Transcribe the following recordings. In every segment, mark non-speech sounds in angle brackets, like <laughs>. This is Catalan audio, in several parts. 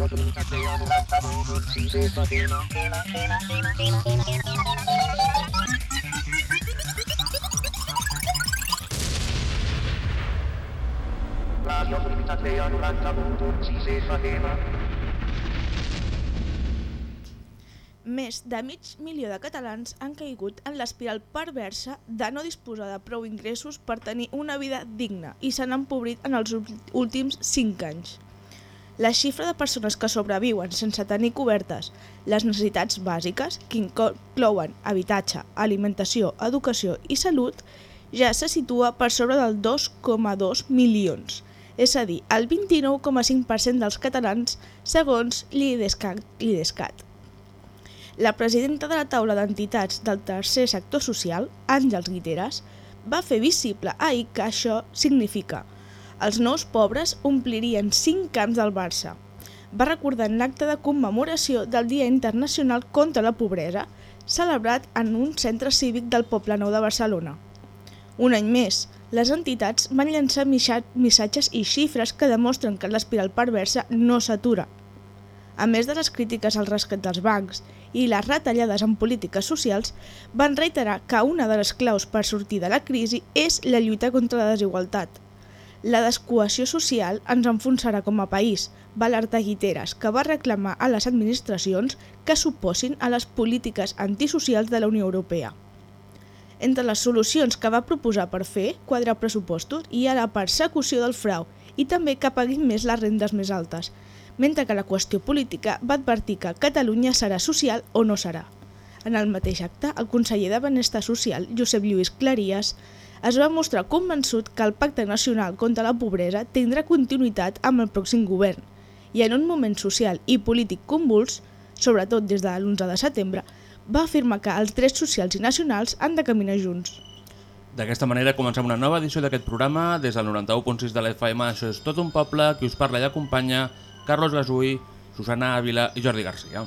Radio Comunitatea 90.6 FM. Més de mig milió de catalans han caigut en l'espiral perversa de no disposar de prou ingressos per tenir una vida digna i s'han empobrit en els últims 5 anys. La xifra de persones que sobreviuen sense tenir cobertes les necessitats bàsiques, que inclouen habitatge, alimentació, educació i salut, ja se situa per sobre del 2,2 milions, és a dir, el 29,5% dels catalans segons l'IDESCAT. La presidenta de la taula d'entitats del tercer sector social, Àngels Guiteres, va fer visible ahir que això significa els nous pobres omplirien 5 camps del Barça. Va recordar en l'acte de commemoració del Dia Internacional contra la Pobresa, celebrat en un centre cívic del Poble Nou de Barcelona. Un any més, les entitats van llançar missatges i xifres que demostren que l'espiral perversa no s'atura. A més de les crítiques al rescat dels bancs i les retallades en polítiques socials, van reiterar que una de les claus per sortir de la crisi és la lluita contra la desigualtat. La descohesió social ens enfonsarà com a país, va alertar Guiteres, que va reclamar a les administracions que s'oposin a les polítiques antisocials de la Unió Europea. Entre les solucions que va proposar per fer quadrar pressupostos hi ha la persecució del frau i també que paguin més les rendes més altes, mentre que la qüestió política va advertir que Catalunya serà social o no serà. En el mateix acte, el conseller de Benestar Social, Josep Lluís Claries, es va mostrar convençut que el Pacte Nacional contra la Pobresa tindrà continuïtat amb el pròxim govern i en un moment social i polític convuls, sobretot des de l'11 de setembre, va afirmar que els drets socials i nacionals han de caminar junts. D'aquesta manera comencem una nova edició d'aquest programa des del 91.6 de l'FM. Això és tot un poble, qui us parla i acompanya Carlos Gasui, Susana Ávila i Jordi Garcia.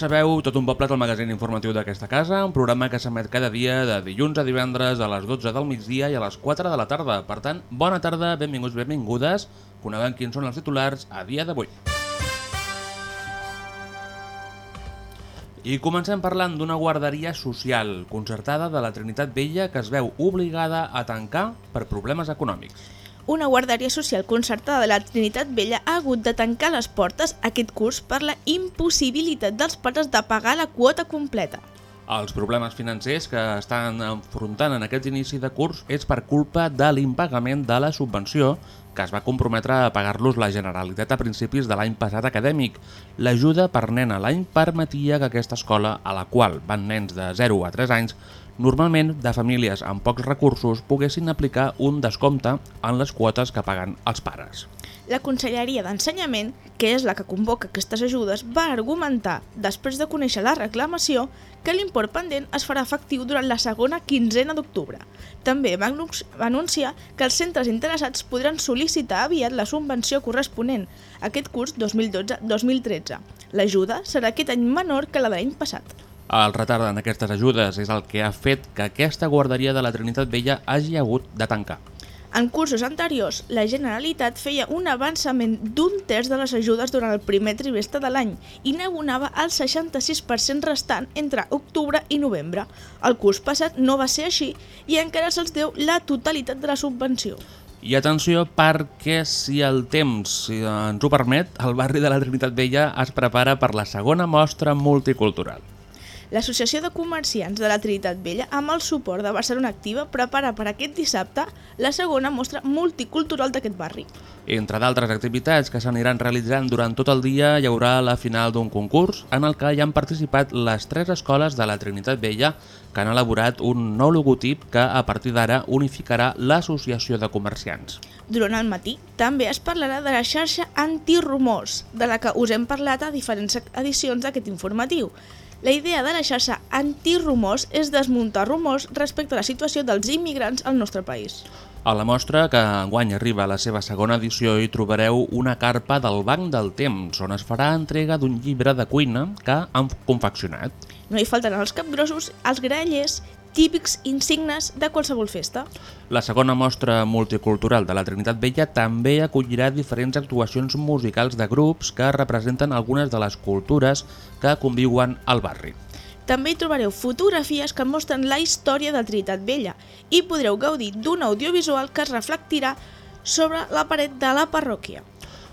Sabeu, tot un poble el magazín informatiu d'aquesta casa, un programa que s'emet cada dia de dilluns a divendres a les 12 del migdia i a les 4 de la tarda. Per tant, bona tarda, benvinguts, benvingudes, coneguem quins són els titulars a dia d'avui. I comencem parlant d'una guarderia social concertada de la Trinitat Vella que es veu obligada a tancar per problemes econòmics. Una guarderia social concertada de la Trinitat Vella ha hagut de tancar les portes aquest curs per la impossibilitat dels pares de pagar la quota completa. Els problemes financers que estan enfrontant en aquest inici de curs és per culpa de l'impagament de la subvenció que es va comprometre a pagar-los la Generalitat a principis de l'any passat acadèmic. L'ajuda per nen a l'any permetia que aquesta escola, a la qual van nens de 0 a 3 anys, normalment de famílies amb pocs recursos, poguessin aplicar un descompte en les quotes que paguen els pares. La Conselleria d'Ensenyament, que és la que convoca aquestes ajudes, va argumentar, després de conèixer la reclamació, que l'import pendent es farà efectiu durant la segona quinzena d'octubre. També va anunci- va anunciar que els centres interessats podran sol·licitar aviat la subvenció corresponent aquest curs 2012-2013. L'ajuda serà aquest any menor que la de l'any passat. El retard en aquestes ajudes és el que ha fet que aquesta guarderia de la Trinitat Vella hagi hagut de tancar. En cursos anteriors, la Generalitat feia un avançament d'un terç de les ajudes durant el primer trimestre de l'any i n'abonava el 66% restant entre octubre i novembre. El curs passat no va ser així i encara se'ls deu la totalitat de la subvenció. I atenció perquè si el temps ens ho permet, el barri de la Trinitat Vella es prepara per la segona mostra multicultural. L'Associació de Comerciants de la Trinitat Vella, amb el suport de Barcelona Activa, prepara per aquest dissabte la segona mostra multicultural d'aquest barri. Entre d'altres activitats que s'aniran realitzant durant tot el dia hi haurà la final d'un concurs en el que hi han participat les tres escoles de la Trinitat Vella que han elaborat un nou logotip que a partir d'ara unificarà l'Associació de Comerciants. Durant el matí també es parlarà de la xarxa antirumors, de la que us hem parlat a diferents edicions d'aquest informatiu. La idea de la xarxa antirumors és desmuntar rumors respecte a la situació dels immigrants al nostre país. A la mostra, que enguany arriba a la seva segona edició, hi trobareu una carpa del Banc del Temps, on es farà entrega d'un llibre de cuina que han confeccionat. No hi falten els capgrossos, els graellers, típics insignes de qualsevol festa. La segona mostra multicultural de la Trinitat Vella també acollirà diferents actuacions musicals de grups que representen algunes de les cultures que conviuen al barri. També hi trobareu fotografies que mostren la història de Trinitat Vella i podreu gaudir d'un audiovisual que es reflectirà sobre la paret de la parròquia.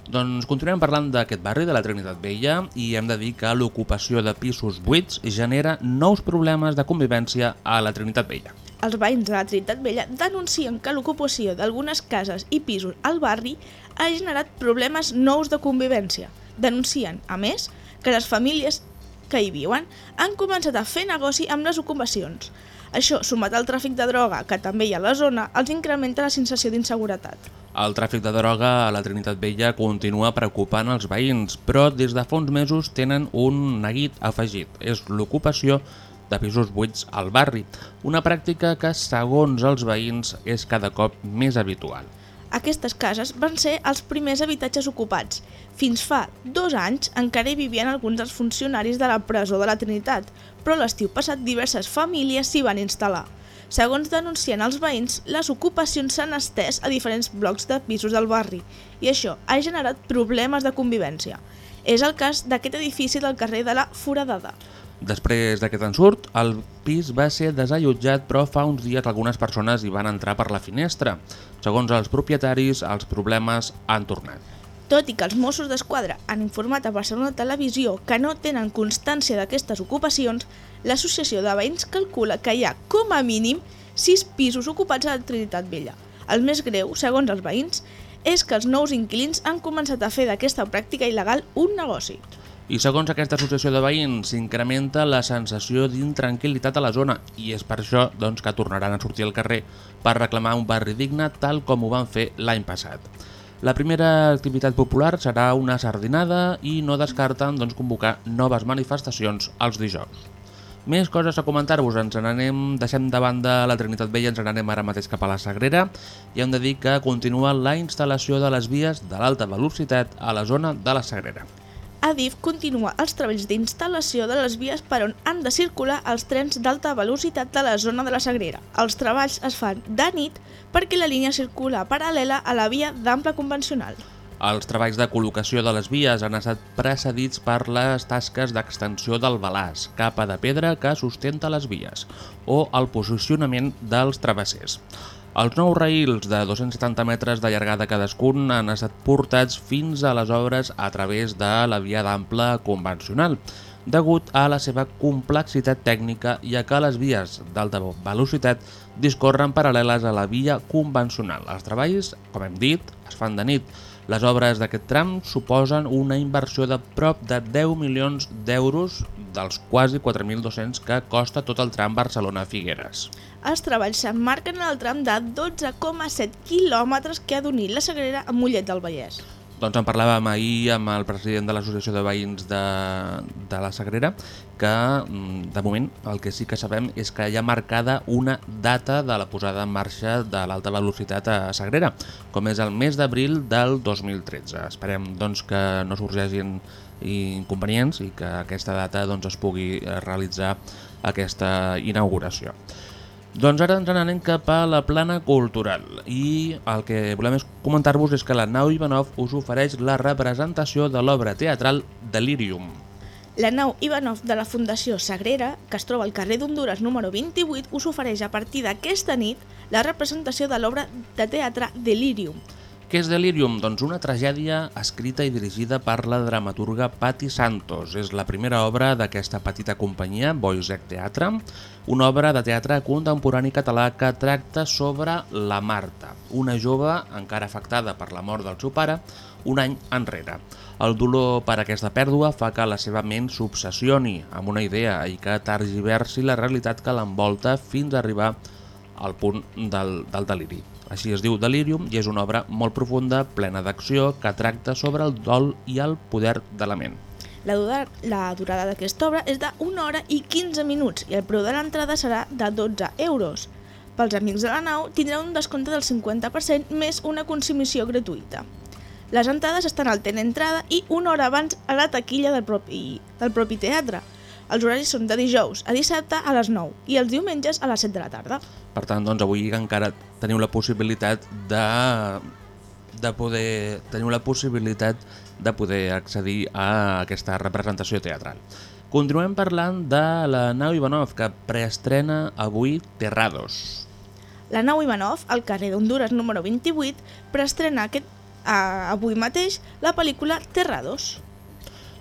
Doncs continuem parlant d'aquest barri de la Trinitat Vella i hem de dir que l'ocupació de pisos buits genera nous problemes de convivència a la Trinitat Vella. Els veïns de la Trinitat Vella denuncien que l'ocupació d'algunes cases i pisos al barri ha generat problemes nous de convivència. Denuncien, a més, que les famílies que hi viuen han començat a fer negoci amb les ocupacions. Això, sumat al tràfic de droga que també hi ha a la zona, els incrementa la sensació d'inseguretat. El tràfic de droga a la Trinitat Vella continua preocupant els veïns, però des de fa uns mesos tenen un neguit afegit. És l'ocupació de pisos buits al barri, una pràctica que, segons els veïns, és cada cop més habitual. Aquestes cases van ser els primers habitatges ocupats. Fins fa dos anys encara hi vivien alguns dels funcionaris de la presó de la Trinitat, però l'estiu passat diverses famílies s'hi van instal·lar. Segons denuncien els veïns, les ocupacions s'han estès a diferents blocs de pisos del barri i això ha generat problemes de convivència. És el cas d'aquest edifici del carrer de la Foradada. Després d'aquest ensurt, el pis va ser desallotjat, però fa uns dies algunes persones hi van entrar per la finestra. Segons els propietaris, els problemes han tornat. Tot i que els Mossos d'Esquadra han informat a Barcelona Televisió que no tenen constància d'aquestes ocupacions, l'associació de veïns calcula que hi ha, com a mínim, 6 pisos ocupats a la Trinitat Vella. El més greu, segons els veïns, és que els nous inquilins han començat a fer d'aquesta pràctica il·legal un negoci. I segons aquesta associació de veïns, s'incrementa la sensació d'intranquil·litat a la zona i és per això doncs, que tornaran a sortir al carrer per reclamar un barri digne tal com ho van fer l'any passat. La primera activitat popular serà una sardinada i no descarten doncs, convocar noves manifestacions els dijous. Més coses a comentar-vos, ens n'anem, deixem de banda la Trinitat Vella, ens n'anem ara mateix cap a la Sagrera i hem de dir que continua la instal·lació de les vies de l'alta velocitat a la zona de la Sagrera. Adif continua els treballs d'instal·lació de les vies per on han de circular els trens d'alta velocitat de la zona de la Sagrera. Els treballs es fan de nit perquè la línia circula paral·lela a la via d'ample convencional. Els treballs de col·locació de les vies han estat precedits per les tasques d'extensió del balàs, capa de pedra que sustenta les vies, o el posicionament dels travessers. Els nous raïls de 270 metres de llargada cadascun han estat portats fins a les obres a través de la via d'ample convencional, degut a la seva complexitat tècnica i a que les vies d'alta velocitat discorren paral·leles a la via convencional. Els treballs, com hem dit, es fan de nit. Les obres d'aquest tram suposen una inversió de prop de 10 milions d'euros dels quasi 4.200 que costa tot el tram Barcelona-Figueres. Els treballs s'emmarquen en el tram de 12,7 quilòmetres que ha d'unir la Sagrera amb Mollet del Vallès. Doncs en parlàvem ahir amb el president de l'Associació de Veïns de, de la Sagrera que mm, de moment el que sí que sabem és que hi ha marcada una data de la posada en marxa de l'alta velocitat a Sagrera, com és el mes d'abril del 2013. Esperem doncs, que no sorgeixin inconvenients i que aquesta data doncs, es pugui realitzar aquesta inauguració. Doncs ara ens n'anem cap a la plana cultural i el que volem és comentar-vos és que la nau Ivanov us ofereix la representació de l'obra teatral Delirium. La nau Ivanov de la Fundació Sagrera, que es troba al carrer d'Honduras número 28, us ofereix a partir d'aquesta nit la representació de l'obra de teatre Delirium. Què és Delirium? Doncs una tragèdia escrita i dirigida per la dramaturga Patti Santos. És la primera obra d'aquesta petita companyia, Boisec Teatre, una obra de teatre contemporani català que tracta sobre la Marta, una jove encara afectada per la mort del seu pare un any enrere. El dolor per aquesta pèrdua fa que la seva ment s'obsessioni amb una idea i que targiversi la realitat que l'envolta fins a arribar al punt del, del deliri. Així es diu Delirium i és una obra molt profunda, plena d'acció, que tracta sobre el dol i el poder de la ment. La, dura, la durada d'aquesta obra és 1 hora i 15 minuts i el preu de l'entrada serà de 12 euros. Pels amics de la nau tindrà un descompte del 50% més una consumició gratuïta. Les entrades estan al ten entrada i una hora abans a la taquilla del propi, del propi teatre. Els horaris són de dijous a dissabte a les 9 i els diumenges a les 7 de la tarda. Per tant, doncs, avui encara teniu la possibilitat de, de poder teniu la possibilitat de poder accedir a aquesta representació teatral. Continuem parlant de la nau Ivanov, que preestrena avui Terrados. La nau Ivanov, al carrer d'Honduras número 28, preestrena aquest, a, avui mateix la pel·lícula Terrados.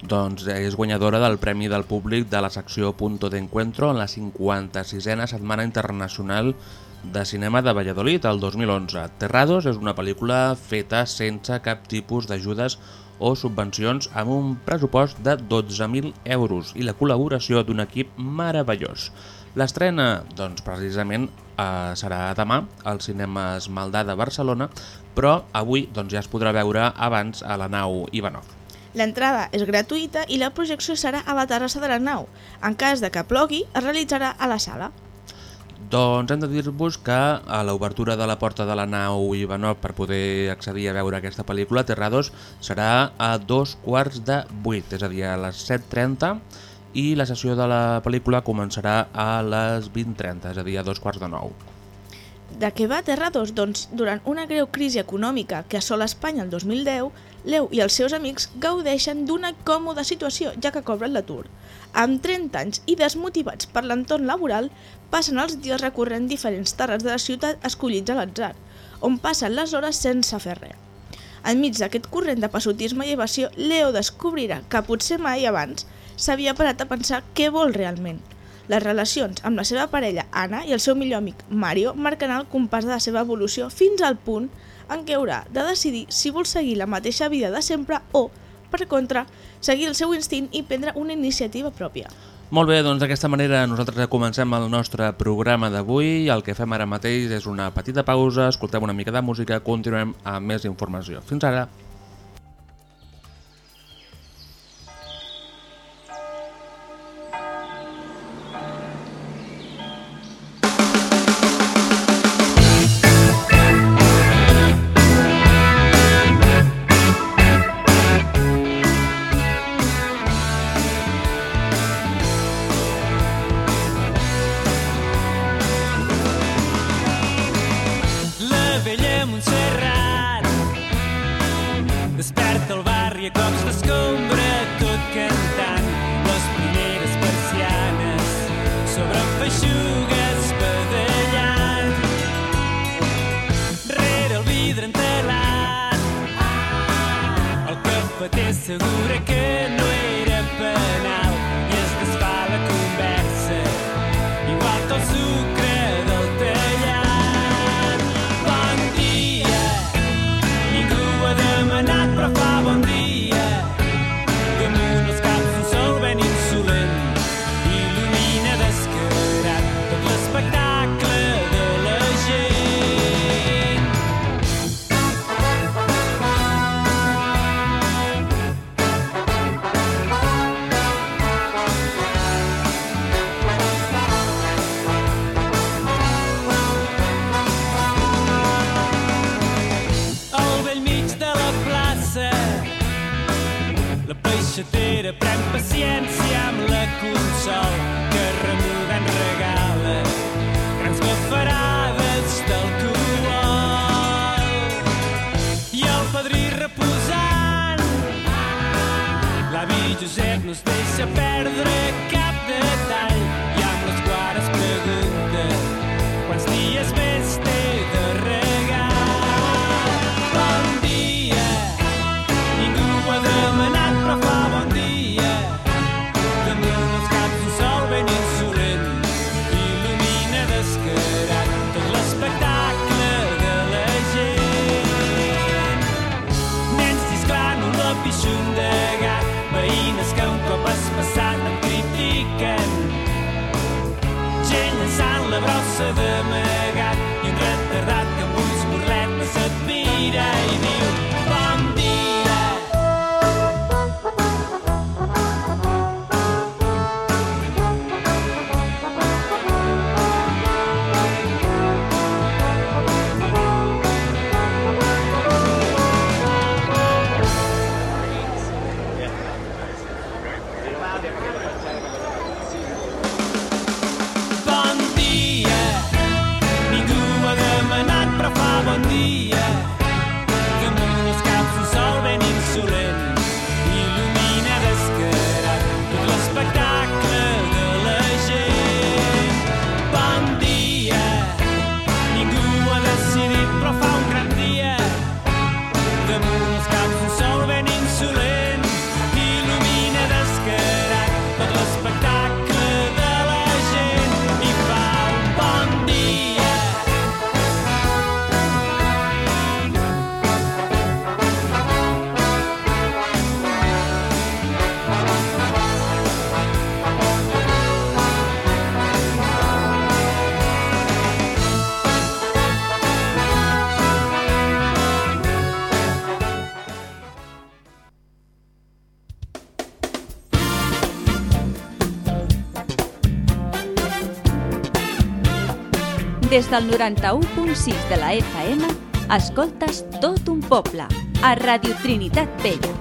Doncs és guanyadora del Premi del Públic de la secció Punto de Encuentro en la 56a Setmana Internacional de Cinema de Valladolid el 2011. Terrados és una pel·lícula feta sense cap tipus d'ajudes o subvencions amb un pressupost de 12.000 euros i la col·laboració d'un equip meravellós. L'estrena, doncs, precisament eh, serà demà al Cinema Esmaldà de Barcelona, però avui doncs, ja es podrà veure abans a la nau Ivanov. L'entrada és gratuïta i la projecció serà a la terrassa de la nau. En cas de que plogui, es realitzarà a la sala. Doncs hem de dir-vos que a l'obertura de la porta de la nau Ivanov per poder accedir a veure aquesta pel·lícula, Terrados, serà a dos quarts de vuit, és a dir, a les 7.30 i la sessió de la pel·lícula començarà a les 20.30, és a dir, a dos quarts de nou. De què va Terrados? Doncs durant una greu crisi econòmica que assola Espanya el 2010, Leu i els seus amics gaudeixen d'una còmoda situació, ja que cobren l'atur. Amb 30 anys i desmotivats per l'entorn laboral, passen els dies recorrent diferents terres de la ciutat escollits a l'atzar, on passen les hores sense fer res. Enmig d'aquest corrent de passotisme i evasió, Leo descobrirà que potser mai abans s'havia parat a pensar què vol realment. Les relacions amb la seva parella, Anna, i el seu millor amic, Mario, marcaran el compàs de la seva evolució fins al punt en què haurà de decidir si vol seguir la mateixa vida de sempre o, per contra, seguir el seu instint i prendre una iniciativa pròpia. Molt bé, doncs d'aquesta manera nosaltres comencem el nostre programa d'avui. El que fem ara mateix és una petita pausa, escoltem una mica de música, continuem amb més informació. Fins ara! D'escombra tot cantant les primeres persianes sobre el vidre entelat assegura que no era penal Tudo gente nos deixa perder a cara. Des del 91.6 de la FM, escoltes tot un poble, a Radio Trinitat Vella.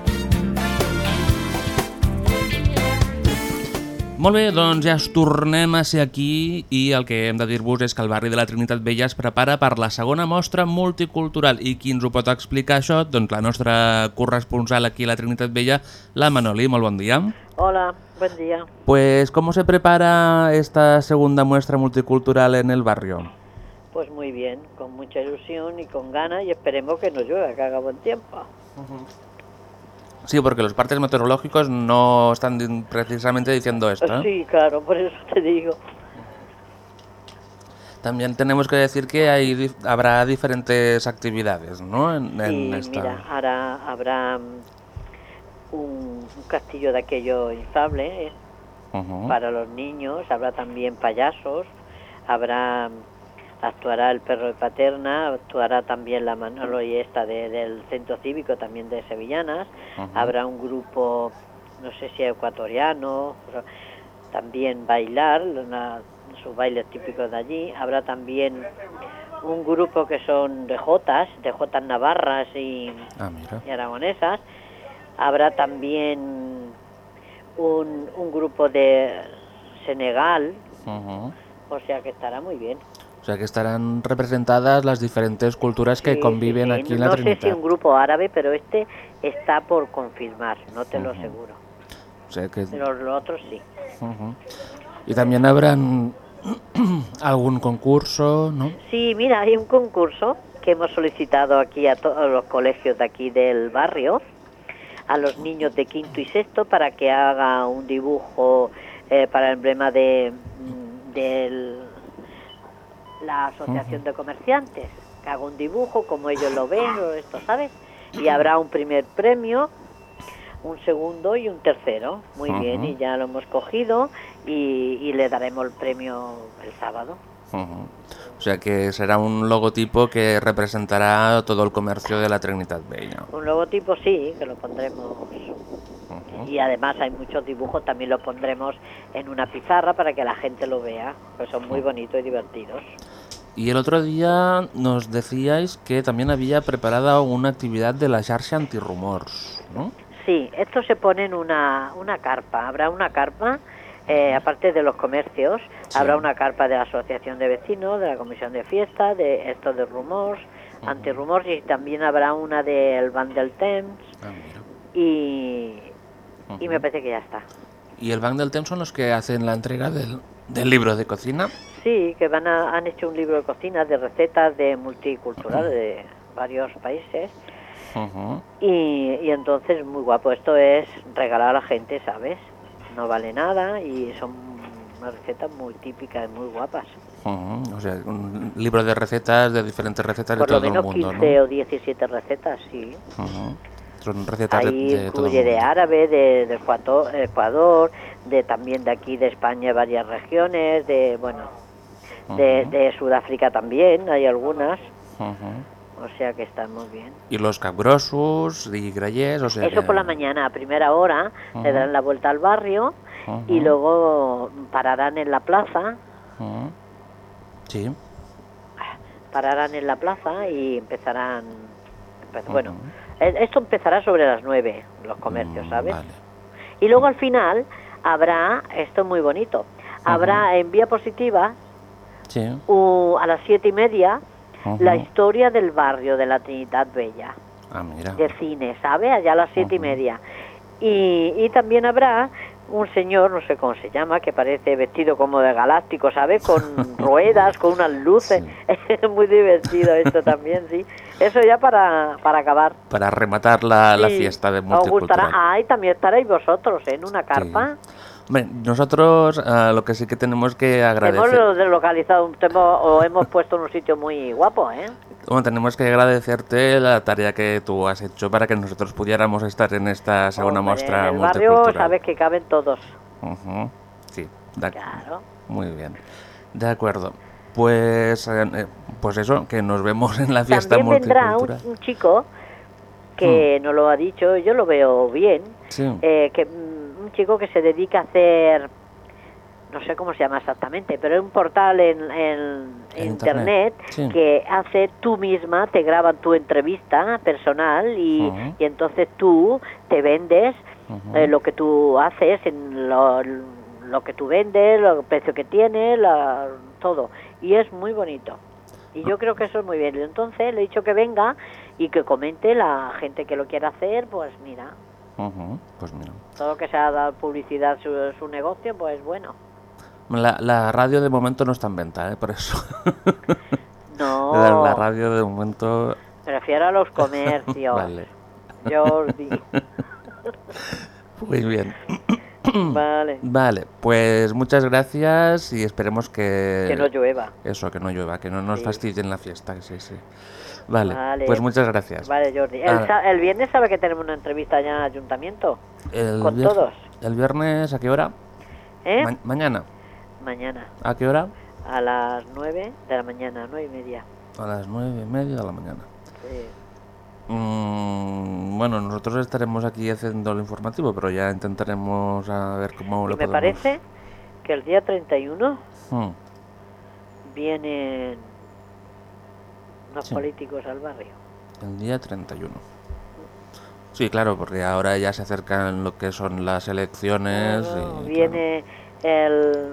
Molt bé, doncs ja es tornem a ser aquí i el que hem de dir-vos és que el barri de la Trinitat Vella es prepara per la segona mostra multicultural i qui ens ho pot explicar això? Doncs la nostra corresponsal aquí a la Trinitat Vella, la Manoli, molt bon dia. Hola, buen día. Pues, ¿cómo se prepara esta segunda muestra multicultural en el barrio? Pues muy bien, con mucha ilusión y con ganas y esperemos que no llueva, que haga buen tiempo. Sí, porque los partes meteorológicos no están precisamente diciendo esto. ¿eh? Sí, claro, por eso te digo. También tenemos que decir que hay habrá diferentes actividades, ¿no? En, en Sí, esta... mira, ahora habrá mm, un, un castillo de aquello inflable ¿eh? Para los niños, habrá también payasos, habrá actuará el perro de Paterna, actuará también la Manolo y esta de- del centro cívico también de sevillanas, habrá un grupo, no sé si ecuatoriano, pero también bailar, una- sus bailes típicos de allí, habrá también un grupo que son de jotas, de jotas navarras y, Ah, y aragonesas, habrá también un, un grupo de Senegal, o sea que estará muy bien. O sea que estarán representadas las diferentes culturas que Sí, conviven sí, aquí en no la sé si un grupo árabe, pero este está por confirmar, no te lo aseguro. O sea que... Pero los otros sí. Y también habrán <clears throat> algún concurso, ¿no? Sí, mira, hay un concurso que hemos solicitado aquí a todos los colegios de aquí del barrio, a los niños de quinto y sexto, para que haga un dibujo eh, para el emblema de mm, del- la Asociación de Comerciantes, que haga un dibujo como ellos lo ven, o esto, ¿sabes? Y habrá un primer premio, un segundo y un tercero. Muy bien, y ya lo hemos cogido y, y le daremos el premio el sábado. O sea que será un logotipo que representará todo el comercio de la Trinitat Vella. Un logotipo sí, que lo pondremos. Y además hay muchos dibujos, también los pondremos en una pizarra para que la gente lo vea, que son muy bonitos y divertidos. Y el otro día nos decíais que también había preparada una actividad de la xarxa antirrumors, ¿no? Sí, esto se pone en una, una carpa. Habrá una carpa, eh, aparte de los comercios, Sí. habrá una carpa de la Asociación de Vecinos, de la Comisión de Fiesta, de esto de rumors, antirrumors, y también habrá una del Van del Temps, Ah, y, y me parece que ya está. ¿Y el Bank del Temps son los que hacen la entrega del, del libro de cocina? Sí, que van a- han hecho un libro de cocina de recetas de multicultural de varios países y, y entonces muy guapo. Esto es regalar a la gente, ¿sabes? No vale nada y son unas recetas muy típicas, muy guapas. Ujú. O sea, un libro de recetas, de diferentes recetas Por de lo todo el mundo, 15 ¿no? o 17 recetas, sí. Son recetas de, Ahí de todo el de árabe, de, de Ecuador, Ecuador, de también de aquí de España varias regiones, de bueno, de, Sudáfrica también, hay algunas, o sea que están muy bien. Y los capgrosos y o sea Eso que- por la mañana, a primera hora, Ujú. le darán la vuelta al barrio y luego pararán en la plaza. Sí. pararán en la plaza y empezarán, empe- bueno, eh, esto empezará sobre las nueve, los comercios, Mm, ¿sabes? Vale. Y luego al final habrá, esto es muy bonito, habrá en vía positiva Sí. u- a las siete y media la historia del barrio de la Trinidad Bella, Ah, mira. de cine, ¿sabe? Allá a las siete y media. Y, y también habrá un señor, no sé cómo se llama, que parece vestido como de galáctico, ¿sabe? Con <laughs> ruedas, con unas luces. <laughs> Es muy divertido esto también, sí. Eso ya para, para acabar. Para rematar la, la Sí. fiesta de Os gustará. Ah, y también estaréis vosotros ¿eh? en una carpa. Hombre, nosotros eh, lo que sí que tenemos que Hemos agradecer... lo- localizado, un tema- o hemos puesto en un sitio muy guapo, ¿eh? Bueno, tenemos que agradecerte la tarea que tú has hecho para que nosotros pudiéramos estar en esta segunda Hombre, muestra En el barrio sabes que caben todos. Ujú, Sí, de acuerdo. Claro. Muy bien. De acuerdo. Pues, eh, eh, pues eso, que nos vemos en la fiesta También vendrá un, un chico que no lo ha dicho, yo lo veo bien, Sí. eh, que mm, un chico que se dedica a hacer, no sé cómo se llama exactamente, pero es un portal en, en En internet, internet, sí. que hace tú misma, te graban tu entrevista personal y, y entonces tú te vendes eh, lo que tú haces, en lo, lo que tú vendes, el precio que tiene, la- todo. Y es muy bonito. Y yo creo que eso es muy bien. Entonces le he dicho que venga y que comente la gente que lo quiera hacer, pues mira, Ujú, Pues mira. todo lo que sea dar publicidad su, su negocio, pues bueno. La, la radio de momento no está en venta, ¿eh? por eso. <laughs> No, <laughs> la, la radio de momento... prefiero a los comercios, <laughs> Vale. Jordi. Muy bien. <coughs> vale, Vale, pues muchas gracias y esperemos que... que no llueva. Eso, que no llueva, que no nos Sí. fastidien la fiesta, sí, sí. Vale, Vale. pues muchas gracias. Vale, Jordi. El, Ah. viernes sabe que tenemos una entrevista ya en el ayuntamiento, El con todos. ¿El viernes a qué hora? ¿eh? Ma- mañana. Mañana. ¿A qué hora? A las 9 de la mañana, nueve y media. A las nueve y media de la mañana. Sí. Mm, bueno, nosotros estaremos aquí haciendo el informativo, pero ya intentaremos a ver cómo lo me podemos... parece que el día 31 Mm, vienen unos Sí. políticos al barrio. el día 31. Sí, claro, porque ahora ya se acercan lo que son las elecciones y... viene el,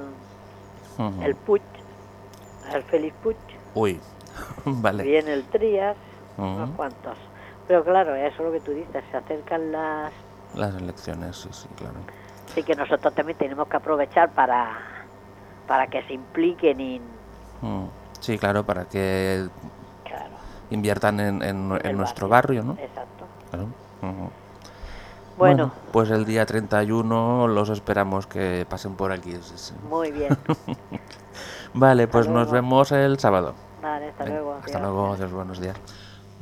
claro. Ujú. el Puig, el Félix Puig, Uy, <laughs> vale. viene el Trías, Ujú. unos cuantos. Pero claro, eso es lo que tú dices, se acercan las... Las elecciones, sí, sí, claro. Así que nosotros también tenemos que aprovechar para, para que se impliquen. Mm, Sí, claro, para que Claro, inviertan en, en- en nuestro barrio, ¿no? Exacto. Claro. Ujú. Bueno, pues el día 31 los esperamos que pasen por aquí. sí, sí. muy bien. <laughs> Vale, pues nos luego. vemos el sábado. Vale, hasta luego. Hasta adiós. luego, adiós, buenos días.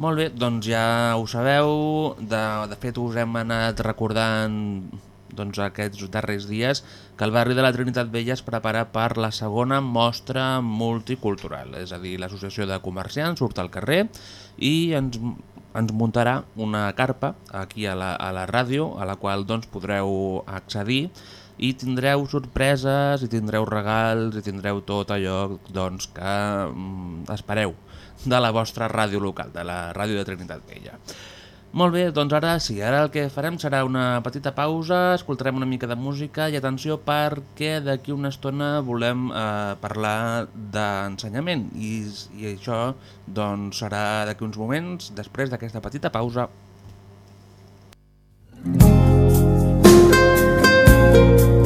Molt bé, doncs ja ho sabeu, de, de fet us hem anat recordant doncs, aquests darrers dies que el barri de la Trinitat Vella es prepara per la segona mostra multicultural, és a dir, l'associació de comerciants surt al carrer i ens, ens muntarà una carpa aquí a la, a la ràdio a la qual doncs, podreu accedir i tindreu sorpreses, i tindreu regals, i tindreu tot allò doncs, que mm, espereu de la vostra ràdio local, de la ràdio de Trinitat Vella. Molt bé, doncs ara sí, ara el que farem serà una petita pausa, escoltarem una mica de música i atenció perquè d'aquí una estona volem eh, parlar d'ensenyament i, i això doncs, serà d'aquí uns moments, després d'aquesta petita pausa. Sé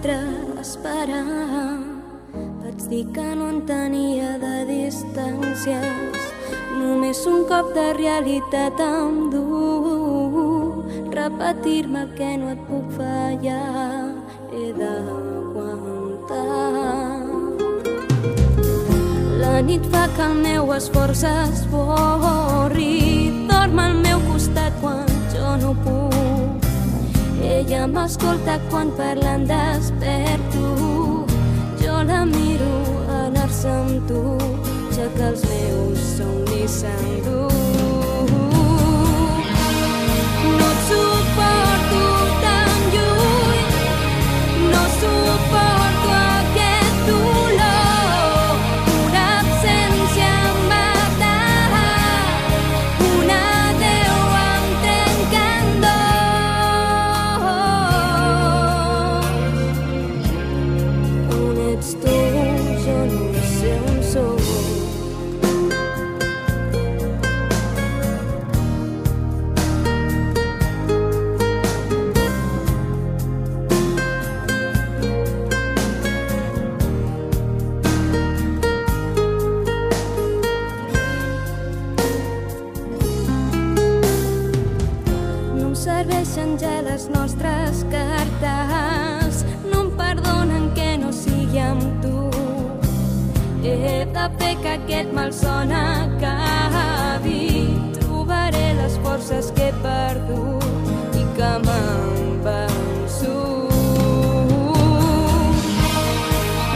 prometre esperar Vaig dir que no en tenia de distàncies. Només un cop de realitat em du Repetir-me que no et puc fallar. He d'aguantar. La nit fa que el meu esforç esborri, dorm al meu Ella m'escolta quan parlen desperto, jo la miro anar-se amb tu, ja que els meus somnis s'endú. Que aquest malson acabi, trobaré les forces que he perdut i que m'han vençut.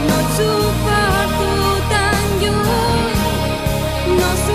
No et suporto tan lluny, no suporto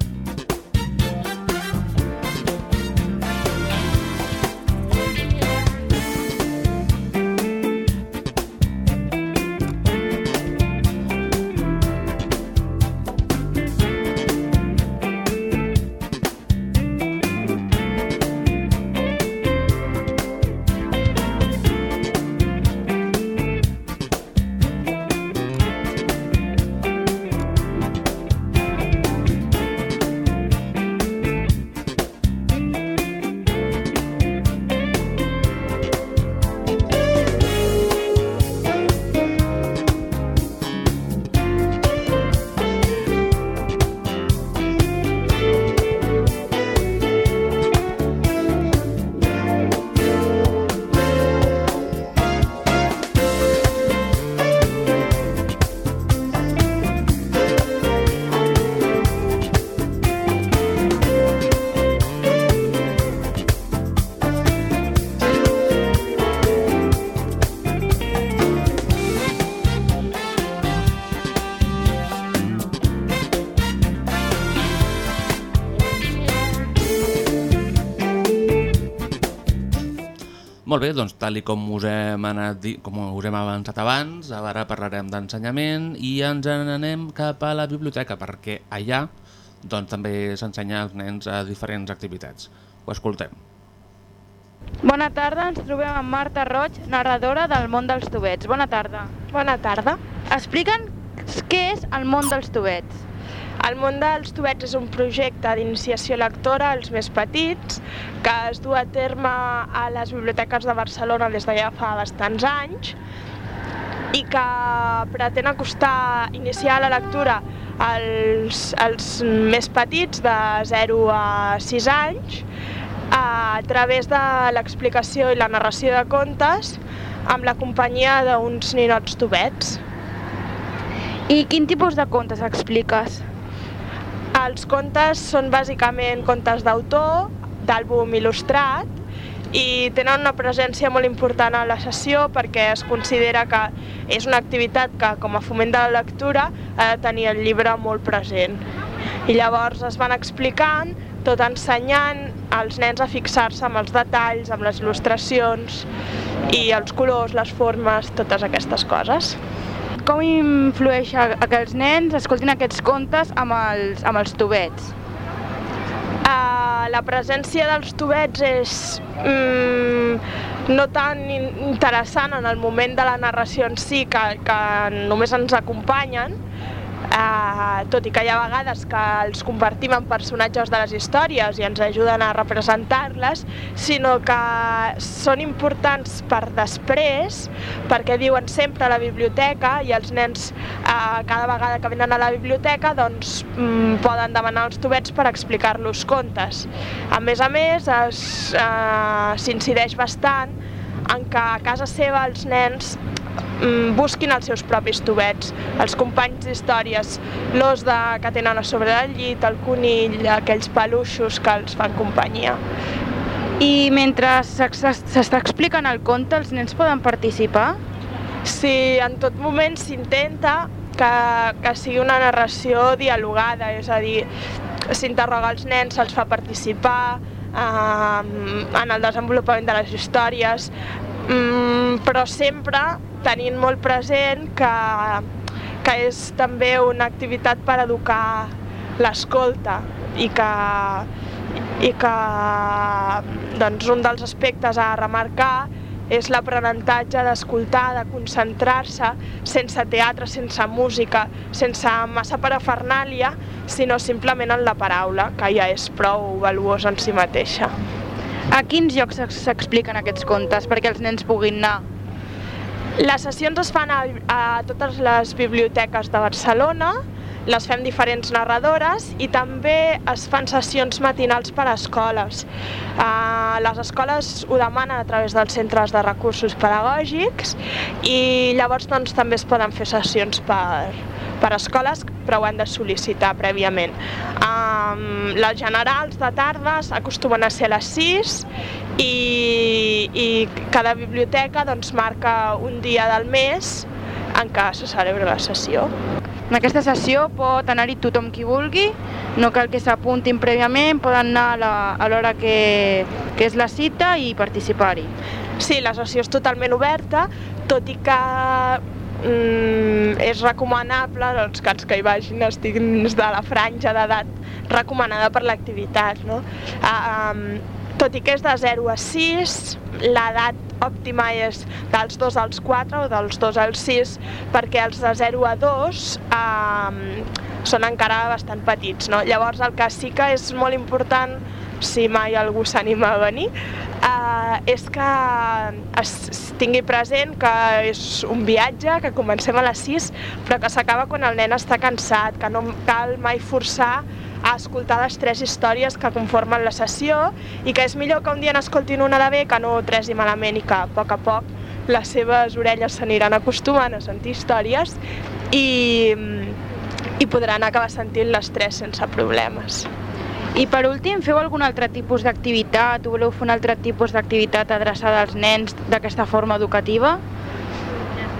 Molt bé, doncs tal i com us hem, anat, di- com us hem avançat abans, ara parlarem d'ensenyament i ens n'anem cap a la biblioteca perquè allà doncs, també s'ensenya als nens a diferents activitats. Ho escoltem. Bona tarda, ens trobem amb Marta Roig, narradora del món dels tubets. Bona tarda. Bona tarda. Explica'ns què és el món dels tubets. El món dels tubets és un projecte d'iniciació lectora als més petits que es du a terme a les biblioteques de Barcelona des de fa bastants anys i que pretén acostar, iniciar la lectura als, als més petits de 0 a 6 anys a través de l'explicació i la narració de contes amb la companyia d'uns ninots tubets. I quin tipus de contes expliques? Els contes són bàsicament contes d'autor, d'àlbum il·lustrat, i tenen una presència molt important a la sessió perquè es considera que és una activitat que, com a foment de la lectura, ha de tenir el llibre molt present. I llavors es van explicant, tot ensenyant als nens a fixar-se amb els detalls, amb les il·lustracions i els colors, les formes, totes aquestes coses. Com influeix a, a que els nens escoltin aquests contes amb els, amb els tubets? Uh, la presència dels tubets és mm, no tan in- interessant en el moment de la narració en si, que, que només ens acompanyen, uh, tot i que hi ha vegades que els convertim en personatges de les històries i ens ajuden a representar-les, sinó que són importants per després, perquè viuen sempre a la biblioteca i els nens uh, cada vegada que venen a la biblioteca doncs, mm, poden demanar els tubets per explicar-los contes. A més a més, es, uh, s'incideix bastant en que a casa seva els nens busquin els seus propis tubets, els companys d'històries, l'os de, que tenen a sobre del llit, el conill, aquells peluixos que els fan companyia. I mentre s'està explicant el conte, els nens poden participar? Si en tot moment s'intenta que, que sigui una narració dialogada, és a dir, s'interroga els nens, se'ls fa participar eh, en el desenvolupament de les històries, mm, però sempre tenint molt present que, que és també una activitat per educar l'escolta i que, i que doncs, un dels aspectes a remarcar és l'aprenentatge d'escoltar, de concentrar-se sense teatre, sense música, sense massa parafernàlia, sinó simplement en la paraula, que ja és prou valuosa en si mateixa. A quins llocs s'ex- s'expliquen aquests contes perquè els nens puguin anar? Les sessions es fan a, a totes les biblioteques de Barcelona, les fem diferents narradores i també es fan sessions matinals per a escoles. Uh, les escoles ho demanen a través dels centres de recursos pedagògics i llavors doncs, també es poden fer sessions per, per escoles, però ho han de sol·licitar prèviament. Um, les generals de tardes acostumen a ser a les 6 i, i cada biblioteca doncs, marca un dia del mes en què se celebra la sessió. En aquesta sessió pot anar-hi tothom qui vulgui, no cal que s'apuntin prèviament, poden anar a l'hora que, que és la cita i participar-hi. Sí, la sessió és totalment oberta, tot i que mm, és recomanable doncs, que els que hi vagin estiguin de la franja d'edat recomanada per l'activitat. No? Ah, um, tot i que és de 0 a 6, l'edat òptima és dels 2 als 4 o dels 2 als 6, perquè els de 0 a 2 um, són encara bastant petits. No? Llavors el que sí que és molt important, si mai algú s'anima a venir, uh, és que es tingui present que és un viatge, que comencem a les 6, però que s'acaba quan el nen està cansat, que no cal mai forçar a escoltar les tres històries que conformen la sessió i que és millor que un dia n'escoltin una de bé que no tres i malament i que a poc a poc les seves orelles s'aniran acostumant a sentir històries i, i podran acabar sentint les tres sense problemes. I per últim, feu algun altre tipus d'activitat o voleu fer un altre tipus d'activitat adreçada als nens d'aquesta forma educativa?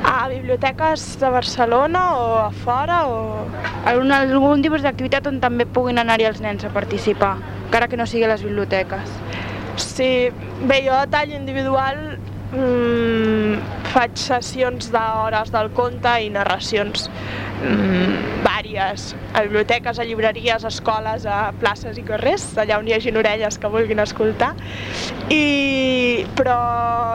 A biblioteques de Barcelona o a fora o... Algun, algun tipus d'activitat on també puguin anar-hi els nens a participar, encara que no sigui a les biblioteques. Sí, bé, jo a tall individual mm, faig sessions d'hores del conte i narracions mm, vàries, a biblioteques, a llibreries, a escoles, a places i carrers, allà on hi hagin orelles que vulguin escoltar. I, però,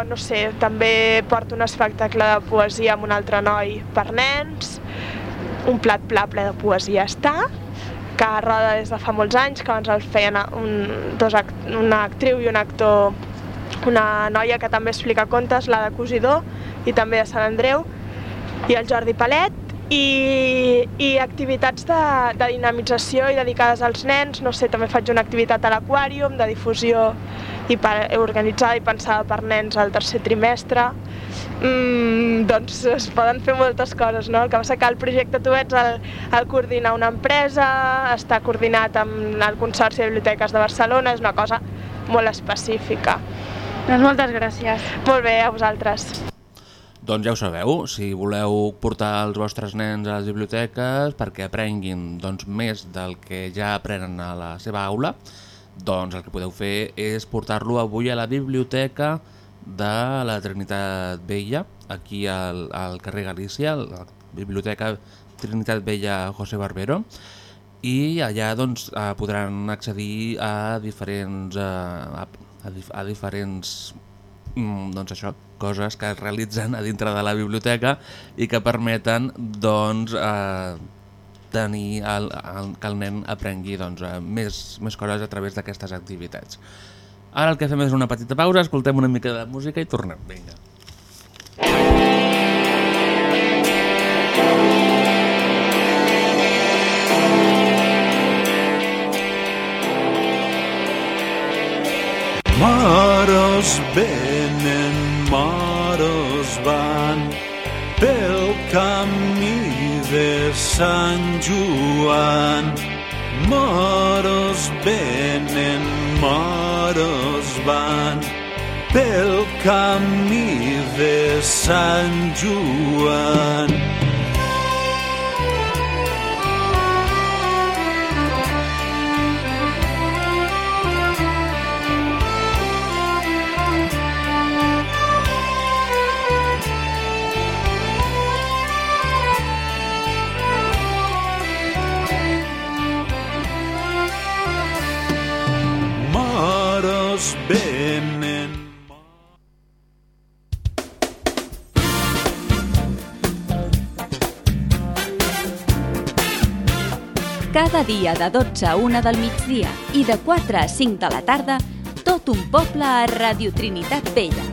no sé, també porto un espectacle de poesia amb un altre noi per nens, un plat pla ple de poesia està, que roda des de fa molts anys, que abans el feien un, dos una actriu i un actor, una noia que també explica contes, la de Cosidor, i també de Sant Andreu, i el Jordi Palet, i, i activitats de, de dinamització i dedicades als nens, no sé, també faig una activitat a l'aquàrium de difusió i per, organitzada i pensada per nens al tercer trimestre. Mm, doncs es poden fer moltes coses, no? El que passa que el projecte tu ets el, el coordinar una empresa, està coordinat amb el Consorci de Biblioteques de Barcelona, és una cosa molt específica. Doncs moltes gràcies. Molt bé, a vosaltres. Doncs ja ho sabeu, si voleu portar els vostres nens a les biblioteques perquè aprenguin doncs, més del que ja aprenen a la seva aula, doncs el que podeu fer és portar-lo avui a la biblioteca de la Trinitat Vella, aquí al, al carrer Galícia, la Biblioteca Trinitat Vella José Barbero, i allà doncs, eh, podran accedir a diferents, eh, a, dif a diferents mm, doncs això, coses que es realitzen a dintre de la biblioteca i que permeten doncs, eh, tenir el, el, que el nen aprengui doncs, eh, més, més coses a través d'aquestes activitats. Ara el que fem és una petita pausa, escoltem una mica de música i tornem. Vinga. Mares venen, mares van, pel camí de Sant Joan. Mares venen, mares van, pel camí de Sant Joan. Cada dia de 12 a 1 del migdia i de 4 a 5 de la tarda, tot un poble a Radio Trinitat Vella.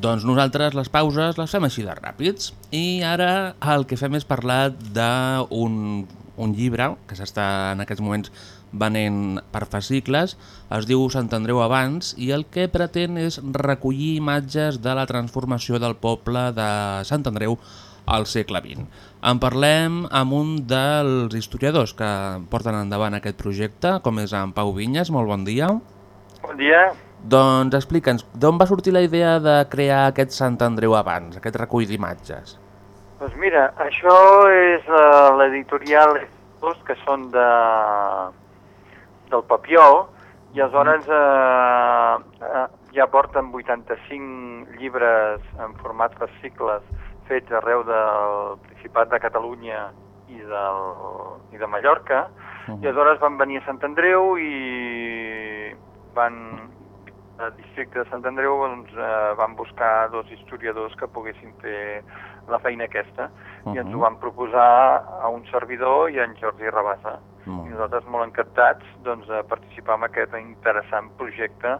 Doncs nosaltres les pauses les fem així de ràpids i ara el que fem és parlar d'un un llibre que s'està en aquests moments venent per fascicles, es diu Sant Andreu abans i el que pretén és recollir imatges de la transformació del poble de Sant Andreu al segle XX. En parlem amb un dels historiadors que porten endavant aquest projecte, com és en Pau Vinyes. Molt bon dia. Bon dia. Doncs explica'ns, d'on va sortir la idea de crear aquest Sant Andreu abans, aquest recull d'imatges? Doncs mira, això és uh, l'editorial que són de, del Papiol, i aleshores uh, uh, ja porten 85 llibres en format fascicles fets arreu del Principat de Catalunya i, del, i de Mallorca, uh -huh. i aleshores van venir a Sant Andreu i van al districte de Sant Andreu doncs, eh, van buscar dos historiadors que poguessin fer la feina aquesta uh -huh. i ens ho van proposar a un servidor i a en Jordi Rabassa. Molt I nosaltres molt encantats doncs, de participar en aquest interessant projecte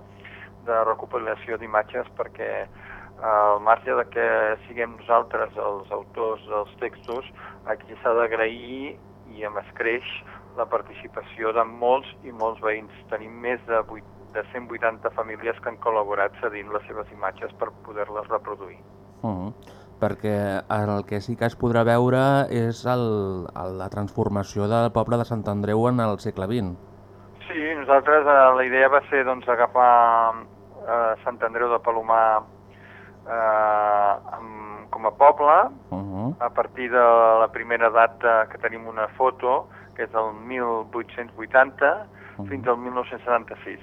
de recopilació d'imatges perquè al marge de que siguem nosaltres els autors dels textos, aquí s'ha d'agrair i amb escreix la participació de molts i molts veïns. Tenim més de, 8, de 180 famílies que han col·laborat cedint les seves imatges per poder-les reproduir. Uh -huh. Perquè el que sí que es podrà veure és el, el, la transformació del poble de Sant Andreu en el segle XX. Sí, nosaltres eh, la idea va ser doncs, agafar eh, Sant Andreu de Palomar eh, amb, com a poble, Uh -huh. a partir de la primera data que tenim una foto, que és del 1880 fins al 1976,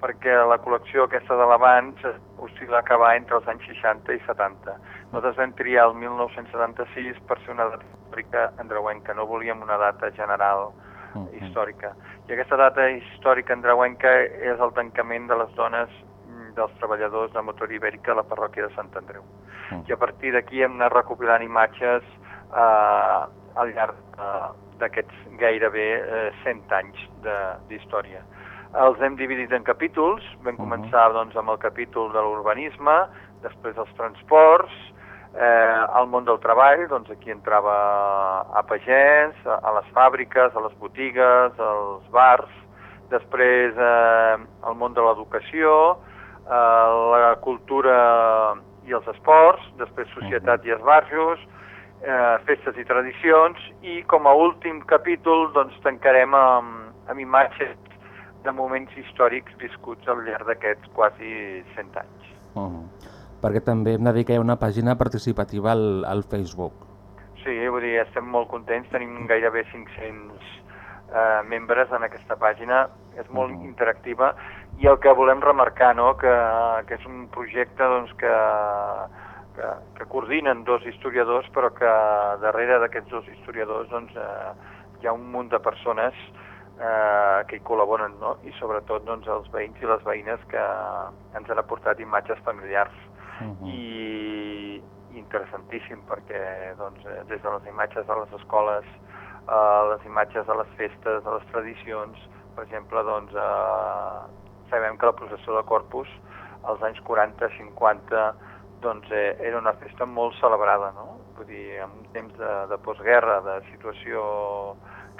perquè la col·lecció aquesta de l'abans oscil·la acabar entre els anys 60 i 70. Nosaltres vam triar el 1976 per ser una data històrica andreuenca, no volíem una data general històrica. I aquesta data històrica andreuenca és el tancament de les dones dels treballadors de motor ibèrica a la parròquia de Sant Andreu. I a partir d'aquí hem anat recopilant imatges eh, al llarg eh, d'aquests gairebé eh, 100 anys de- d'història. Els hem dividit en capítols, vam començar doncs, amb el capítol de l'urbanisme, després els transports, eh, el món del treball, doncs aquí entrava a pagès, a, a les fàbriques, a les botigues, als bars, després eh, el món de l'educació, eh, la cultura i els esports, després societat i els barrios, eh, festes i tradicions, i com a últim capítol doncs, tancarem amb, amb imatges de moments històrics viscuts al llarg d'aquests quasi 100 anys. Uh -huh. Perquè també hem de dir que hi ha una pàgina participativa al, al Facebook. Sí, vull dir, estem molt contents, tenim gairebé 500 eh, membres en aquesta pàgina, és molt interactiva i el que volem remarcar, no?, que, que és un projecte doncs, que, que, que coordinen dos historiadors, però que darrere d'aquests dos historiadors doncs, eh, hi ha un munt de persones eh, que hi col·laboren, no?, i sobretot doncs, els veïns i les veïnes que ens han aportat imatges familiars i interessantíssim perquè doncs, eh, des de les imatges de les escoles, eh, les imatges de les festes, de les tradicions, per exemple, doncs, eh, sabem que la processó de Corpus als anys 40-50 doncs, eh, era una festa molt celebrada, no? Vull dir, en un temps de, de postguerra, de situació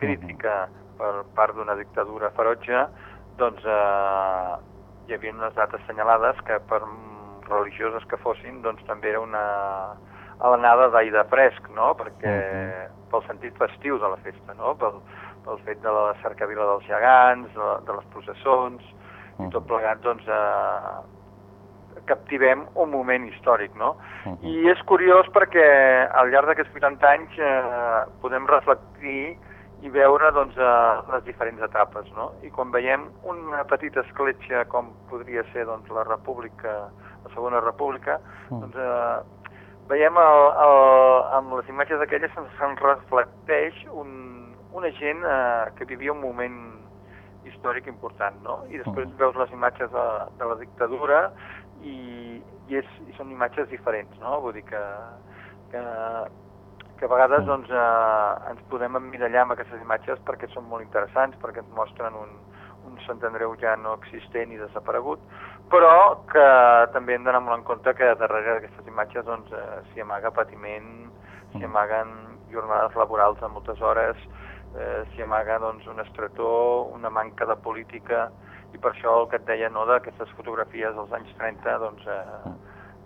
crítica per part d'una dictadura ferotge, doncs eh, hi havia unes dates assenyalades que per religioses que fossin, doncs també era una alenada d'aire fresc, no? Perquè pel sentit festiu de la festa, no? Pel, pel fet de la cercavila dels gegants, de, de les processons, i tot plegat, doncs, eh, captivem un moment històric, no? I és curiós perquè al llarg d'aquests 80 anys eh, podem reflectir i veure doncs, eh, les diferents etapes, no? I quan veiem una petita escletxa com podria ser doncs, la República, la Segona República, doncs, eh, veiem el, el, amb les imatges aquelles se'n reflecteix un, una gent eh, que vivia un moment històric important, no? I després veus les imatges de, de la dictadura i, i, és, i són imatges diferents, no? Vull dir que, que, que a vegades doncs, eh, ens podem emmirallar amb aquestes imatges perquè són molt interessants, perquè ens mostren un, un Sant Andreu ja no existent i desaparegut, però que també hem d'anar molt en compte que darrere d'aquestes imatges doncs, eh, s'hi amaga patiment, s'hi amaguen jornades laborals de moltes hores, eh, s'hi amaga doncs, un estretor, una manca de política, i per això el que et deia no, d'aquestes fotografies dels anys 30 doncs, eh,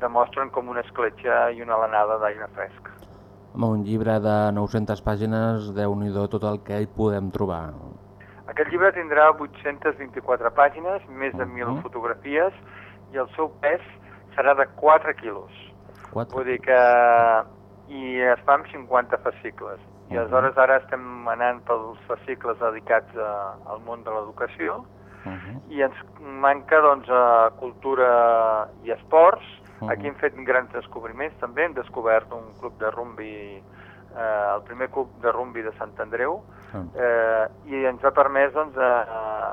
demostren com una escletxa i una alenada d'aire fresc. Amb un llibre de 900 pàgines, déu nhi tot el que hi podem trobar. Aquest llibre tindrà 824 pàgines, més de 1.000 fotografies, i el seu pes serà de 4 quilos. 4. Vull dir que... I es fa amb 50 fascicles. I aleshores ara estem anant pels fascicles dedicats a, al món de l'educació, i ens manca doncs, eh, cultura i esports. Aquí hem fet grans descobriments també, hem descobert un club de rumbi, eh, el primer club de rumbi de Sant Andreu, eh, i ens ha permès doncs, eh,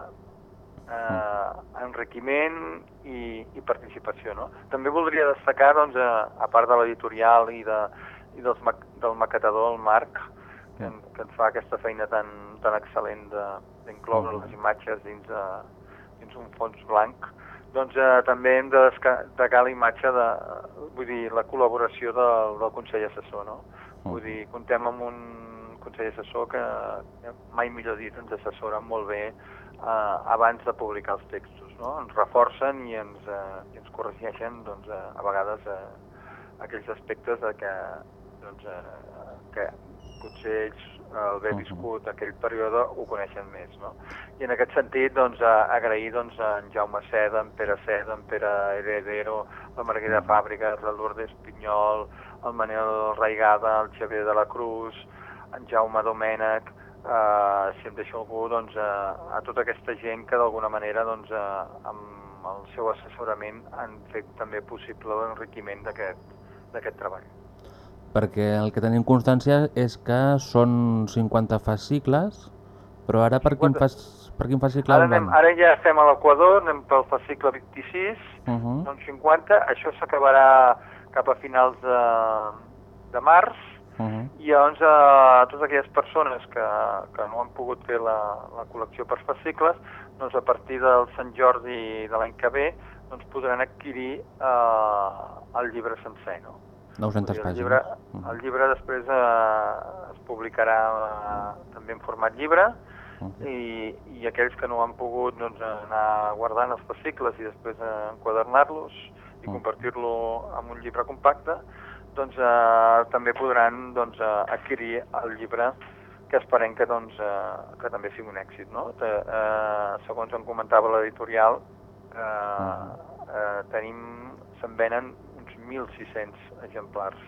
eh, enriquiment i, i participació. No? També voldria destacar, doncs, eh, a part de l'editorial i, de, i dels, del maquetador, el Marc, que, que ens fa aquesta feina tan, tan excel·lent de- d'incloure les imatges dins, eh, dins un fons blanc, doncs eh, també hem de destacar la imatge de, vull dir, la col·laboració del, del Consell Assessor, no? Vull dir, contem amb un Consell Assessor que, mai millor dit, ens assessoren molt bé eh, abans de publicar els textos, no? Ens reforcen i ens, eh, i ens corregeixen, doncs, eh, a vegades, eh, aquells aspectes de que, doncs, eh, que potser ells, al haver viscut aquell període, ho coneixen més, no? I en aquest sentit, doncs, a- agrair doncs, a en Jaume Seda, en Pere Seda, en Pere Heredero, la Margarida Fàbrica, la Lourdes Pinyol, el Manel Raigada, el Xavier de la Cruz, en Jaume Domènech, eh, si em deixo algú, doncs, eh, a tota aquesta gent que d'alguna manera doncs, eh, amb el seu assessorament han fet també possible l'enriquiment d'aquest treball. Perquè el que tenim constància és que són 50 fascicles, però ara per quin, fas, per quin fascicle Ara, anem, ara ja estem a l'Equador, anem pel fascicle 26, Uh -huh. són 50, això s'acabarà cap a finals de, de març, Uh -huh. i llavors a totes aquelles persones que, que no han pogut fer la, la col·lecció per fascicles, doncs a partir del Sant Jordi de l'any que ve doncs podran adquirir eh, el llibre sencer, no? 900 el pàgines. llibre, el llibre després eh, es publicarà eh, també en format llibre i, i aquells que no han pogut doncs, anar guardant els fascicles i després eh, enquadernar-los i convertir-lo en un llibre compacte, doncs eh, també podran doncs, eh, adquirir el llibre que esperem que, doncs, eh, que també sigui un èxit. No? Te, eh, segons em comentava l'editorial, eh, eh, tenim, se'n venen 1.600 exemplars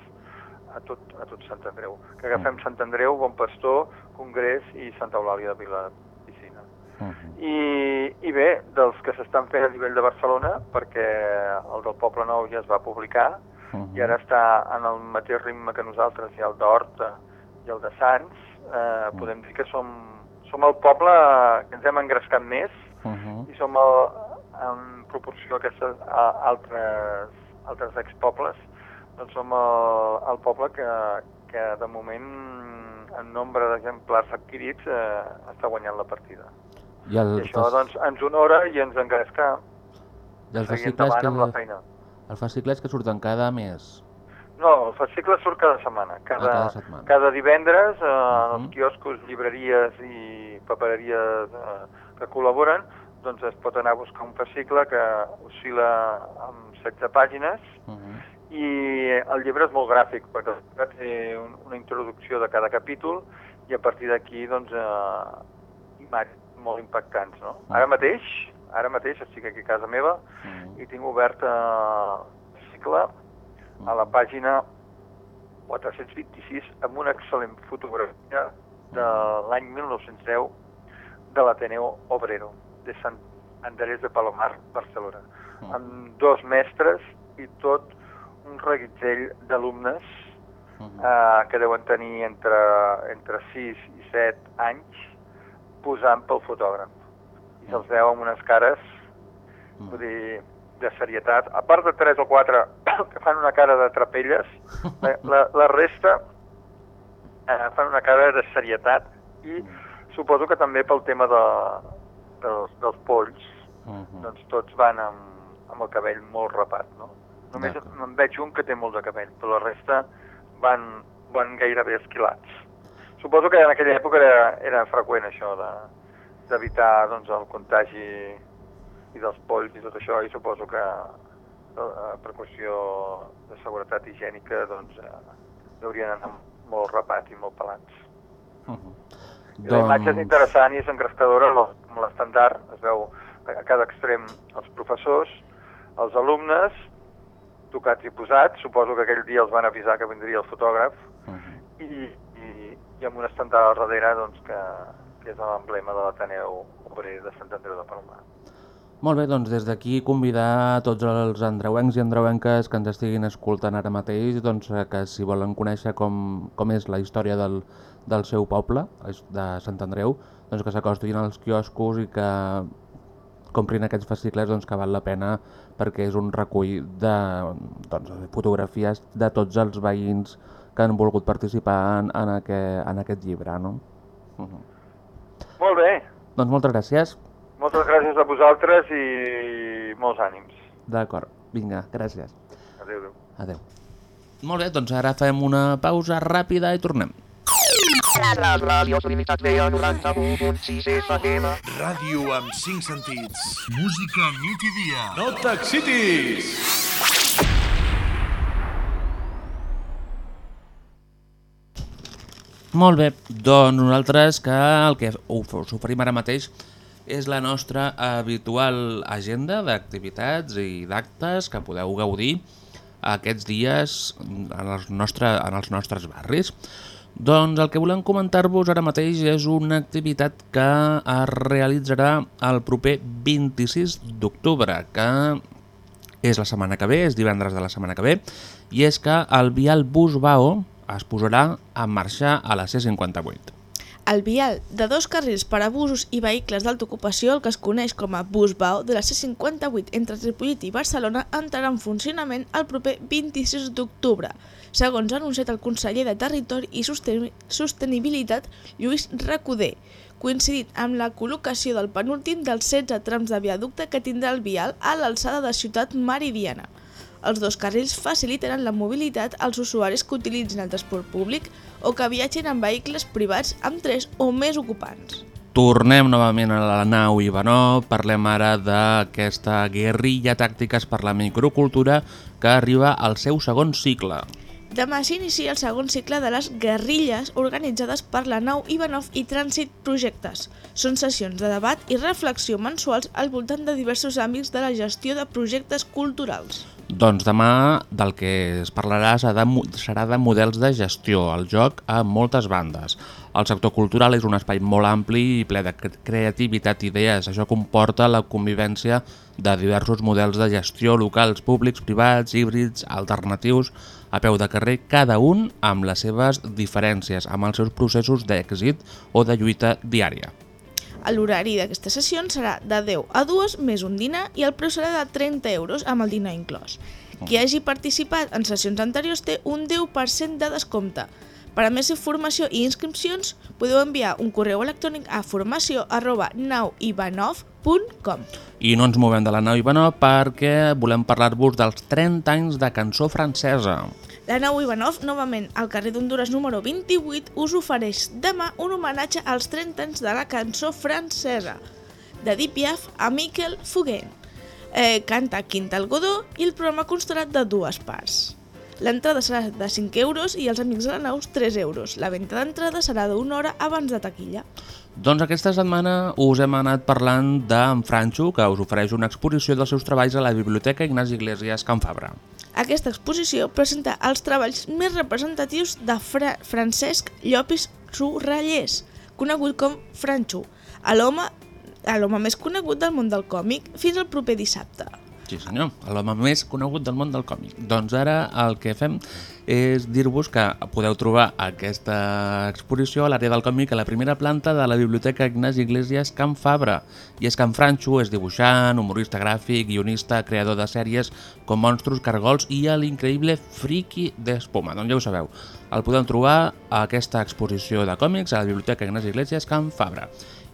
a tot, a tot Sant Andreu. Que agafem Sant Andreu, Bon Pastor, Congrés i Santa Eulàlia de Vila Piscina. I, I bé, dels que s'estan fent a nivell de Barcelona, perquè el del Poble Nou ja es va publicar, i ara està en el mateix ritme que nosaltres, i el d'Horta i el de Sants, eh, podem dir que som, som el poble que ens hem engrescat més i som el, en proporció a aquestes a altres, altres expobles, doncs som el, el poble que, que de moment en nombre d'exemplars adquirits eh, està guanyant la partida. I, el, I això doncs, ens honora i ens engresca i els seguir endavant que, amb la feina. els fascicles que surten cada mes. No, el fascicle surt cada setmana. Cada, cada setmana. cada divendres eh, uh els quioscos, llibreries i papereries eh, que col·laboren doncs es pot anar a buscar un fascicle que oscil·la amb 16 pàgines. I el llibre és molt gràfic perquè té un, una introducció de cada capítol i a partir d'aquí doncs eh, imatges molt impactants, no? Ara mateix, ara mateix estic aquí a casa meva i tinc obert eh, cicle a la pàgina 426 amb una excel·lent fotografia de l'any 1910 de l'Ateneo Obrero de Sant Andrés de Palomar, Barcelona, amb dos mestres i tot un reguitzell d'alumnes eh, que deuen tenir entre, entre 6 i 7 anys posant pel fotògraf. I se'ls veu amb unes cares, vull dir, de serietat. A part de 3 o 4 <coughs> que fan una cara de trapelles, la, la, la resta eh, fan una cara de serietat. I suposo que també pel tema de, dels, dels polls, doncs tots van amb, amb el cabell molt rapat, no? Només en veig un que té molt de cabell, però la resta van, van gairebé esquilats. Suposo que en aquella època era, era freqüent això de d'evitar doncs, el contagi i dels polls i tot això, i suposo que la precaució de seguretat higiènica doncs, eh, haurien d'anar molt rapats i molt pelats. I la imatge és interessant i és engrescadora com l'estandard, es veu a cada extrem els professors, els alumnes, tocats i posats, suposo que aquell dia els van avisar que vindria el fotògraf, i, i, i amb un estandard al darrere doncs, que, que és l'emblema de l'Ateneu Obrer de Sant Andreu de Palomar. Molt bé, doncs des d'aquí convidar a tots els andreuencs i andreuenques que ens estiguin escoltant ara mateix doncs, que si volen conèixer com, com és la història del, del seu poble, de Sant Andreu, doncs que s'acostin als quioscos i que comprin aquests fascicles doncs, que val la pena perquè és un recull de, doncs, fotografies de tots els veïns que han volgut participar en, en, aquest, en aquest llibre. No? Uh -huh. Molt bé, Doncs moltes gràcies. moltes gràcies a vosaltres i molts ànims. D'acord, vinga, gràcies. Adéu, adéu. Adéu. Molt bé, doncs ara fem una pausa ràpida i tornem. La ràdio Trinitat Vella 91.6 FM. Ràdio amb 5 sentits. Música nit i dia. No t'excitis! Molt bé, doncs nosaltres que el que us oferim ara mateix és la nostra habitual agenda d'activitats i d'actes que podeu gaudir aquests dies en els, nostre, en els nostres barris. Doncs el que volem comentar-vos ara mateix és una activitat que es realitzarà el proper 26 d'octubre, que és la setmana que ve, és divendres de la setmana que ve, i és que el vial Busbao es posarà en marxa a la C58. El vial de dos carrils per a busos i vehicles d'alta ocupació, el que es coneix com a Busbao, de la C58 entre Ripollet i Barcelona, entrarà en funcionament el proper 26 d'octubre. Segons ha anunciat el conseller de Territori i Sosten- Sostenibilitat, Lluís Recoder, coincidint amb la col·locació del penúltim dels 16 trams de viaducte que tindrà el vial a l'alçada de Ciutat Meridiana. Els dos carrils facilitaran la mobilitat als usuaris que utilitzin el transport públic o que viatgin en vehicles privats amb tres o més ocupants. Tornem novament a la nau Ivanov, parlem ara d'aquesta guerrilla tàctiques per la microcultura que arriba al seu segon cicle. Demà s'inicia el segon cicle de les guerrilles organitzades per la nau Ivanov i Trànsit Projectes. Són sessions de debat i reflexió mensuals al voltant de diversos àmbits de la gestió de projectes culturals. Doncs demà del que es parlarà serà de, models de gestió, el joc a moltes bandes. El sector cultural és un espai molt ampli i ple de cre- creativitat i idees. Això comporta la convivència de diversos models de gestió locals, públics, privats, híbrids, alternatius, a peu de carrer, cada un amb les seves diferències, amb els seus processos d'èxit o de lluita diària. L'horari d'aquesta sessió serà de 10 a 2 més un dinar i el preu serà de 30 euros amb el dinar inclòs. Qui hagi participat en sessions anteriors té un 10% de descompte. Per a més informació i inscripcions podeu enviar un correu electrònic a formació arroba nauivanov.com I no ens movem de la nau Ivanov perquè volem parlar-vos dels 30 anys de cançó francesa. La nau Ivanov, novament al carrer d'Honduras número 28, us ofereix demà un homenatge als 30 anys de la cançó francesa de Edith Piaf a Miquel Fugain. Eh, canta Quintal Godó i el programa constarà de dues parts. L'entrada serà de 5 euros i els amics de la nau 3 euros. La venda d'entrada serà d'una hora abans de taquilla. Doncs aquesta setmana us hem anat parlant d'en Franxo, que us ofereix una exposició dels seus treballs a la Biblioteca Ignasi Iglesias Can Fabra. Aquesta exposició presenta els treballs més representatius de Fra Francesc Llopis Surrallers, conegut com Franxo, a l'home a l'home més conegut del món del còmic fins al proper dissabte. Sí senyor, l'home més conegut del món del còmic. Doncs ara el que fem és dir-vos que podeu trobar aquesta exposició a l'àrea del còmic a la primera planta de la Biblioteca Ignasi Iglesias Can Fabra. I és en Franxo és dibuixant, humorista gràfic, guionista, creador de sèries com Monstros, Cargols i l'increïble Friki d'Espuma. Doncs ja ho sabeu, el podeu trobar a aquesta exposició de còmics a la Biblioteca Ignasi Iglesias Can Fabra.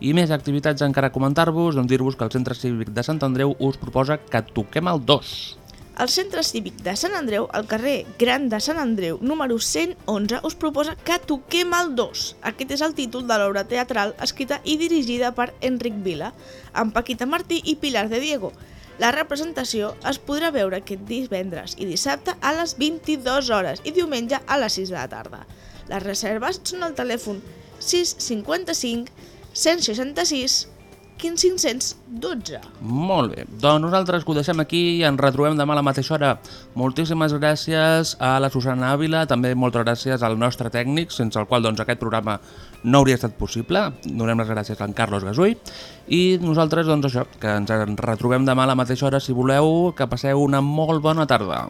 I més activitats encara comentar-vos, doncs dir-vos que el Centre Cívic de Sant Andreu us proposa que toquem el 2. El Centre Cívic de Sant Andreu, al carrer Gran de Sant Andreu, número 111, us proposa que toquem el 2. Aquest és el títol de l'obra teatral escrita i dirigida per Enric Vila, amb Paquita Martí i Pilar de Diego. La representació es podrà veure aquest divendres i dissabte a les 22 hores i diumenge a les 6 de la tarda. Les reserves són al telèfon 655 166 1512. Molt bé, doncs nosaltres ho deixem aquí i ens retrobem demà a la mateixa hora. Moltíssimes gràcies a la Susana Ávila, també moltes gràcies al nostre tècnic, sense el qual doncs, aquest programa no hauria estat possible. Donem les gràcies a en Carlos Gasull i nosaltres, doncs això, que ens retrobem demà a la mateixa hora si voleu, que passeu una molt bona tarda.